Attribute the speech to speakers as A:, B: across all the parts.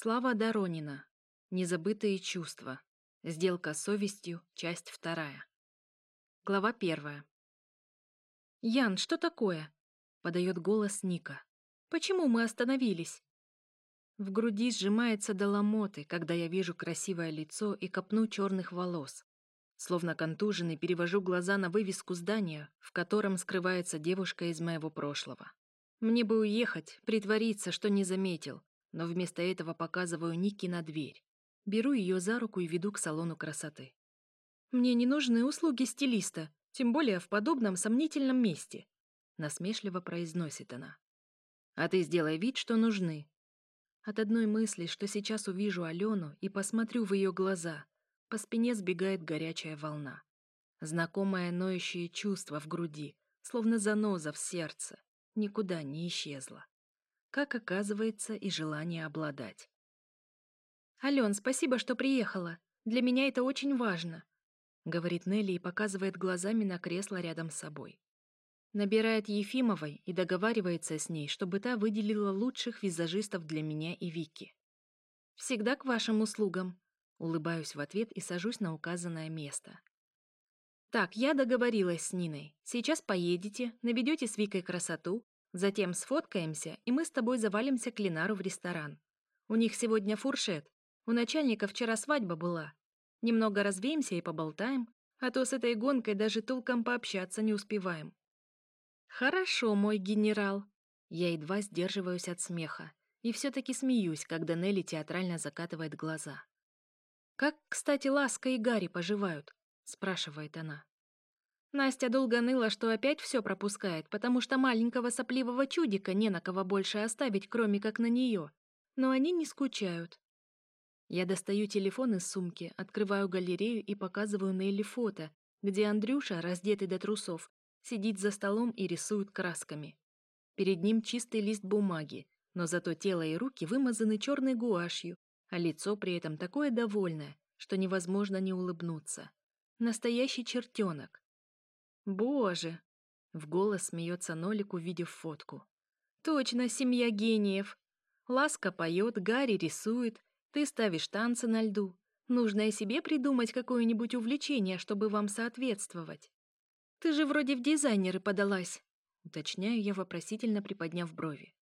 A: Слава Доронина. Незабытые чувства. Сделка с совестью. Часть вторая. Глава первая. «Ян, что такое?» — подает голос Ника. «Почему мы остановились?» В груди сжимается до ломоты, когда я вижу красивое лицо и копну черных волос. Словно контуженный перевожу глаза на вывеску здания, в котором скрывается девушка из моего прошлого. Мне бы уехать, притвориться, что не заметил, но вместо этого показываю Ники на дверь. Беру ее за руку и веду к салону красоты. «Мне не нужны услуги стилиста, тем более в подобном сомнительном месте», насмешливо произносит она. «А ты сделай вид, что нужны». От одной мысли, что сейчас увижу Алену и посмотрю в ее глаза, по спине сбегает горячая волна. Знакомое ноющее чувство в груди, словно заноза в сердце, никуда не исчезло как оказывается, и желание обладать. Алён, спасибо, что приехала. Для меня это очень важно», — говорит Нелли и показывает глазами на кресло рядом с собой. Набирает Ефимовой и договаривается с ней, чтобы та выделила лучших визажистов для меня и Вики. «Всегда к вашим услугам», — улыбаюсь в ответ и сажусь на указанное место. «Так, я договорилась с Ниной. Сейчас поедете, наведете с Викой красоту, Затем сфоткаемся, и мы с тобой завалимся к Ленару в ресторан. У них сегодня фуршет. У начальника вчера свадьба была. Немного развеемся и поболтаем, а то с этой гонкой даже толком пообщаться не успеваем». «Хорошо, мой генерал». Я едва сдерживаюсь от смеха и все-таки смеюсь, когда Нелли театрально закатывает глаза. «Как, кстати, Ласка и Гарри поживают?» — спрашивает она. Настя долго ныла, что опять все пропускает, потому что маленького сопливого чудика не на кого больше оставить, кроме как на нее. Но они не скучают. Я достаю телефон из сумки, открываю галерею и показываю Нелли фото, где Андрюша, раздетый до трусов, сидит за столом и рисует красками. Перед ним чистый лист бумаги, но зато тело и руки вымазаны черной гуашью, а лицо при этом такое довольное, что невозможно не улыбнуться. Настоящий чертенок. «Боже!» — в голос смеется Нолик, увидев фотку. «Точно, семья гениев! Ласка поет, Гарри рисует, ты ставишь танцы на льду. Нужно и себе придумать какое-нибудь увлечение, чтобы вам соответствовать. Ты же вроде в дизайнеры подалась!» — уточняю я, вопросительно приподняв брови.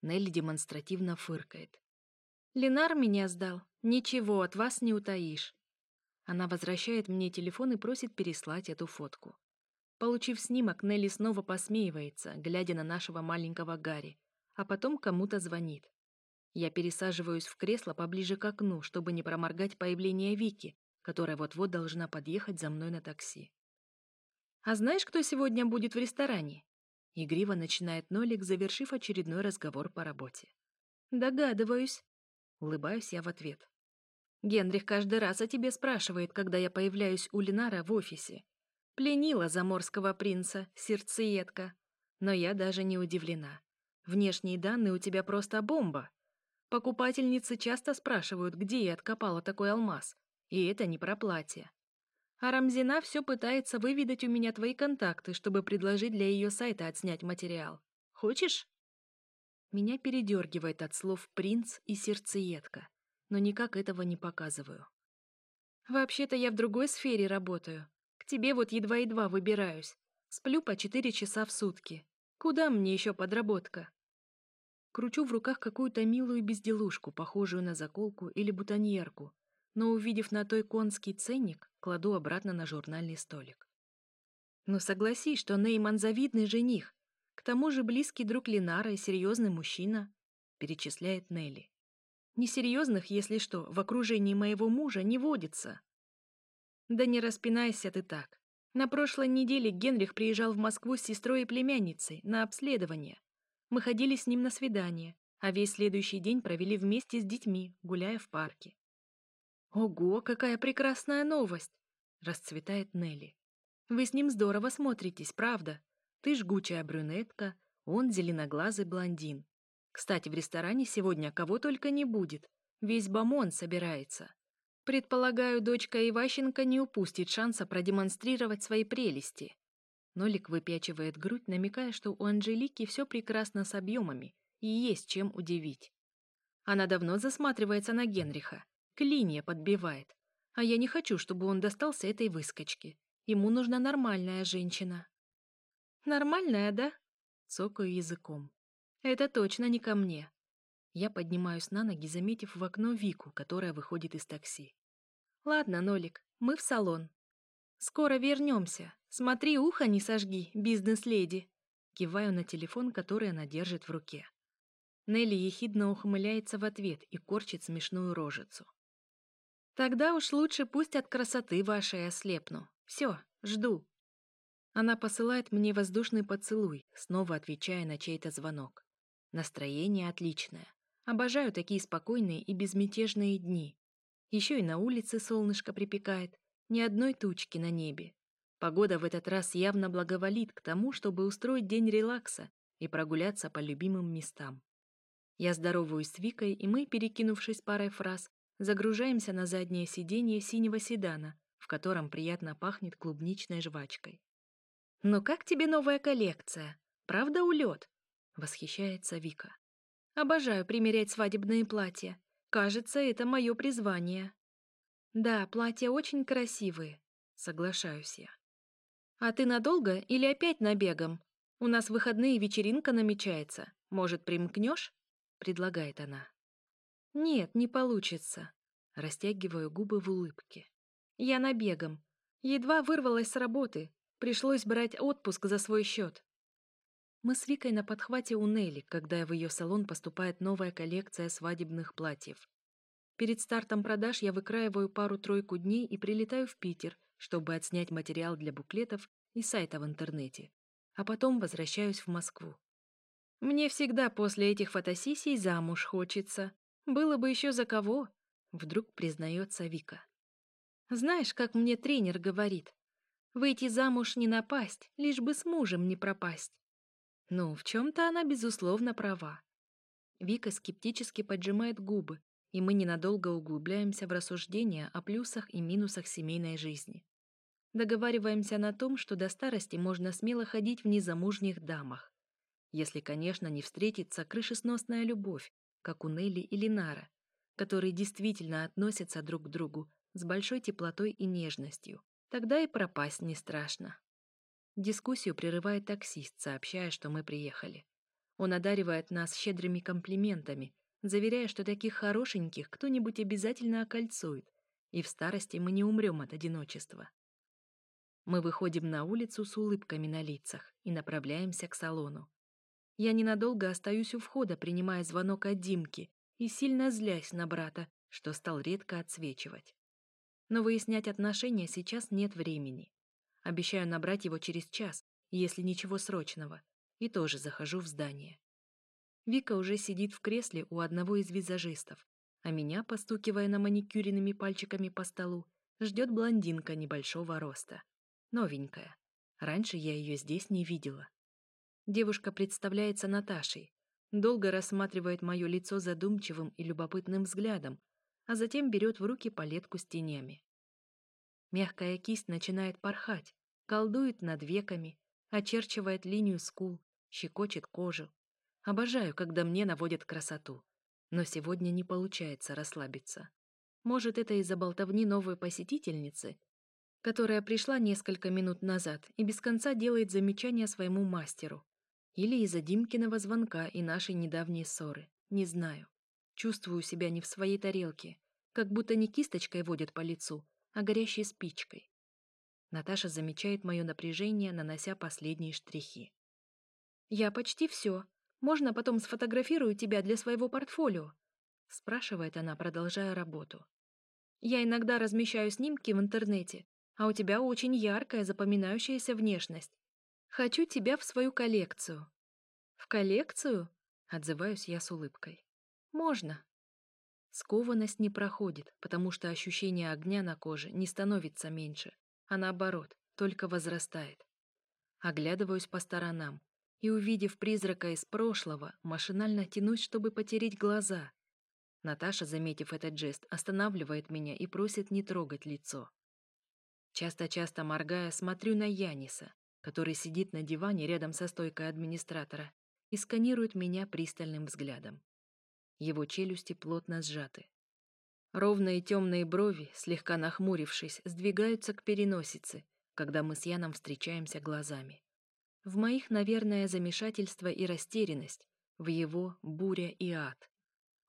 A: Нелли демонстративно фыркает. «Ленар меня сдал. Ничего от вас не утаишь». Она возвращает мне телефон и просит переслать эту фотку. Получив снимок, Нелли снова посмеивается, глядя на нашего маленького Гарри, а потом кому-то звонит. Я пересаживаюсь в кресло поближе к окну, чтобы не проморгать появление Вики, которая вот-вот должна подъехать за мной на такси. «А знаешь, кто сегодня будет в ресторане?» Игриво начинает Нолик, завершив очередной разговор по работе. «Догадываюсь», — улыбаюсь я в ответ. «Генрих каждый раз о тебе спрашивает, когда я появляюсь у Линара в офисе, Пленила заморского принца, сердцеедка. Но я даже не удивлена. Внешние данные у тебя просто бомба. Покупательницы часто спрашивают, где я откопала такой алмаз. И это не про платье. А Рамзина все пытается выведать у меня твои контакты, чтобы предложить для ее сайта отснять материал. Хочешь? Меня передергивает от слов «принц» и «сердцеедка», но никак этого не показываю. Вообще-то я в другой сфере работаю, тебе вот едва-едва выбираюсь. Сплю по четыре часа в сутки. Куда мне еще подработка? Кручу в руках какую-то милую безделушку, похожую на заколку или бутоньерку, но, увидев на той конский ценник, кладу обратно на журнальный столик. Но согласись, что Нейман завидный жених. К тому же близкий друг Ленара и серьезный мужчина, перечисляет Нелли. Несерьезных, если что, в окружении моего мужа не водится. Да не распинайся ты так. На прошлой неделе Генрих приезжал в Москву с сестрой и племянницей на обследование. Мы ходили с ним на свидание, а весь следующий день провели вместе с детьми, гуляя в парке. «Ого, какая прекрасная новость!» — расцветает Нелли. «Вы с ним здорово смотритесь, правда? Ты жгучая брюнетка, он зеленоглазый блондин. Кстати, в ресторане сегодня кого только не будет. Весь бомон собирается». Предполагаю, дочка Иващенко не упустит шанса продемонстрировать свои прелести. Нолик выпячивает грудь, намекая, что у Анжелики все прекрасно с объемами и есть чем удивить. Она давно засматривается на Генриха, клинья подбивает. А я не хочу, чтобы он достался этой выскочке. Ему нужна нормальная женщина. Нормальная, да? Цокаю языком. Это точно не ко мне. Я поднимаюсь на ноги, заметив в окно Вику, которая выходит из такси. «Ладно, Нолик, мы в салон. Скоро вернемся. Смотри, ухо не сожги, бизнес-леди!» Киваю на телефон, который она держит в руке. Нелли ехидно ухмыляется в ответ и корчит смешную рожицу. «Тогда уж лучше пусть от красоты вашей ослепну. Все, жду». Она посылает мне воздушный поцелуй, снова отвечая на чей-то звонок. Настроение отличное. Обожаю такие спокойные и безмятежные дни. Еще и на улице солнышко припекает, ни одной тучки на небе. Погода в этот раз явно благоволит к тому, чтобы устроить день релакса и прогуляться по любимым местам. Я здороваюсь с Викой, и мы, перекинувшись парой фраз, загружаемся на заднее сиденье синего седана, в котором приятно пахнет клубничной жвачкой. Но как тебе новая коллекция? Правда улет?» — восхищается Вика. «Обожаю примерять свадебные платья. Кажется, это мое призвание. Да, платья очень красивые, соглашаюсь я. А ты надолго или опять набегом? У нас выходные вечеринка намечается. Может, примкнешь? предлагает она. Нет, не получится. Растягиваю губы в улыбке. Я набегом. Едва вырвалась с работы. Пришлось брать отпуск за свой счет. Мы с Викой на подхвате у Нелли, когда в ее салон поступает новая коллекция свадебных платьев. Перед стартом продаж я выкраиваю пару-тройку дней и прилетаю в Питер, чтобы отснять материал для буклетов и сайта в интернете. А потом возвращаюсь в Москву. Мне всегда после этих фотосессий замуж хочется. Было бы еще за кого, вдруг признается Вика. Знаешь, как мне тренер говорит? Выйти замуж не напасть, лишь бы с мужем не пропасть. Ну, в чем-то она, безусловно, права. Вика скептически поджимает губы, и мы ненадолго углубляемся в рассуждения о плюсах и минусах семейной жизни. Договариваемся на том, что до старости можно смело ходить в незамужних дамах. Если, конечно, не встретится крышесносная любовь, как у Нелли и Линара, которые действительно относятся друг к другу с большой теплотой и нежностью, тогда и пропасть не страшно. Дискуссию прерывает таксист, сообщая, что мы приехали. Он одаривает нас щедрыми комплиментами, заверяя, что таких хорошеньких кто-нибудь обязательно окольцует, и в старости мы не умрем от одиночества. Мы выходим на улицу с улыбками на лицах и направляемся к салону. Я ненадолго остаюсь у входа, принимая звонок от Димки и сильно злясь на брата, что стал редко отсвечивать. Но выяснять отношения сейчас нет времени. Обещаю набрать его через час, если ничего срочного. И тоже захожу в здание. Вика уже сидит в кресле у одного из визажистов, а меня, постукивая на маникюренными пальчиками по столу, ждет блондинка небольшого роста. Новенькая. Раньше я ее здесь не видела. Девушка представляется Наташей, долго рассматривает мое лицо задумчивым и любопытным взглядом, а затем берет в руки палетку с тенями. Мягкая кисть начинает порхать, колдует над веками, очерчивает линию скул, щекочет кожу. Обожаю, когда мне наводят красоту. Но сегодня не получается расслабиться. Может, это из-за болтовни новой посетительницы, которая пришла несколько минут назад и без конца делает замечания своему мастеру. Или из-за Димкиного звонка и нашей недавней ссоры. Не знаю. Чувствую себя не в своей тарелке, как будто не кисточкой водят по лицу, огорящей спичкой. Наташа замечает мое напряжение, нанося последние штрихи. «Я почти все. Можно потом сфотографирую тебя для своего портфолио?» спрашивает она, продолжая работу. «Я иногда размещаю снимки в интернете, а у тебя очень яркая, запоминающаяся внешность. Хочу тебя в свою коллекцию». «В коллекцию?» — отзываюсь я с улыбкой. «Можно». Скованность не проходит, потому что ощущение огня на коже не становится меньше, а наоборот, только возрастает. Оглядываюсь по сторонам и, увидев призрака из прошлого, машинально тянусь, чтобы потереть глаза. Наташа, заметив этот жест, останавливает меня и просит не трогать лицо. Часто-часто моргая, смотрю на Яниса, который сидит на диване рядом со стойкой администратора и сканирует меня пристальным взглядом. Его челюсти плотно сжаты. Ровные темные брови, слегка нахмурившись, сдвигаются к переносице, когда мы с Яном встречаемся глазами. В моих, наверное, замешательство и растерянность, в его буря и ад.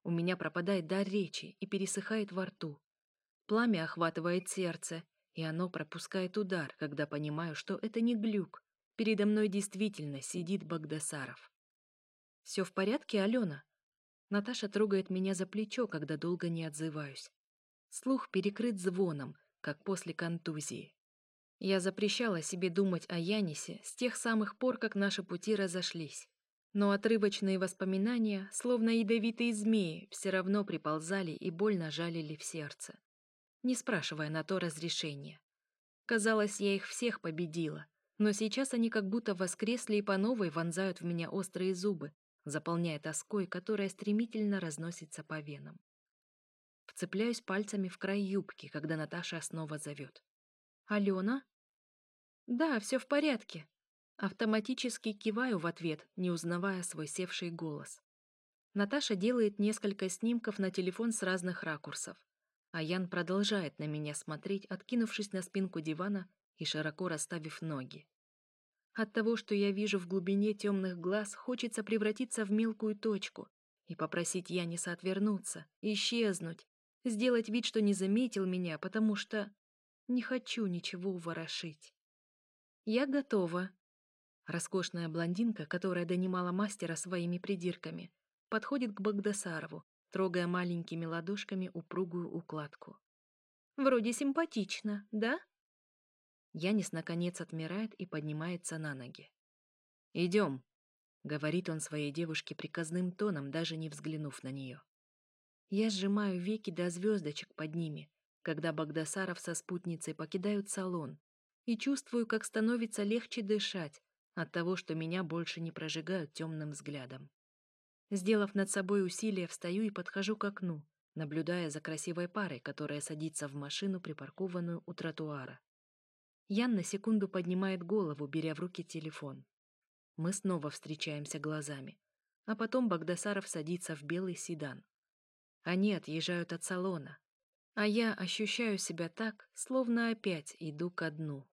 A: У меня пропадает дар речи и пересыхает во рту. Пламя охватывает сердце, и оно пропускает удар, когда понимаю, что это не глюк. Передо мной действительно сидит Багдасаров. «Все в порядке, Алена?» Наташа трогает меня за плечо, когда долго не отзываюсь. Слух перекрыт звоном, как после контузии. Я запрещала себе думать о Янисе с тех самых пор, как наши пути разошлись. Но отрывочные воспоминания, словно ядовитые змеи, все равно приползали и больно жалили в сердце, не спрашивая на то разрешения. Казалось, я их всех победила, но сейчас они как будто воскресли и по новой вонзают в меня острые зубы, заполняя тоской, которая стремительно разносится по венам. Вцепляюсь пальцами в край юбки, когда Наташа снова зовет. «Алена?» «Да, все в порядке». Автоматически киваю в ответ, не узнавая свой севший голос. Наташа делает несколько снимков на телефон с разных ракурсов, а Ян продолжает на меня смотреть, откинувшись на спинку дивана и широко расставив ноги. От того, что я вижу в глубине темных глаз, хочется превратиться в мелкую точку и попросить Яниса отвернуться, исчезнуть, сделать вид, что не заметил меня, потому что не хочу ничего уворошить. Я готова. Роскошная блондинка, которая донимала мастера своими придирками, подходит к Багдасарову, трогая маленькими ладошками упругую укладку. Вроде симпатично, да? Янис наконец отмирает и поднимается на ноги. «Идем», — говорит он своей девушке приказным тоном, даже не взглянув на нее. Я сжимаю веки до звездочек под ними, когда Багдасаров со спутницей покидают салон, и чувствую, как становится легче дышать от того, что меня больше не прожигают темным взглядом. Сделав над собой усилие, встаю и подхожу к окну, наблюдая за красивой парой, которая садится в машину, припаркованную у тротуара. Ян на секунду поднимает голову, беря в руки телефон. Мы снова встречаемся глазами. А потом Багдасаров садится в белый седан. А Они отъезжают от салона. А я ощущаю себя так, словно опять иду ко дну.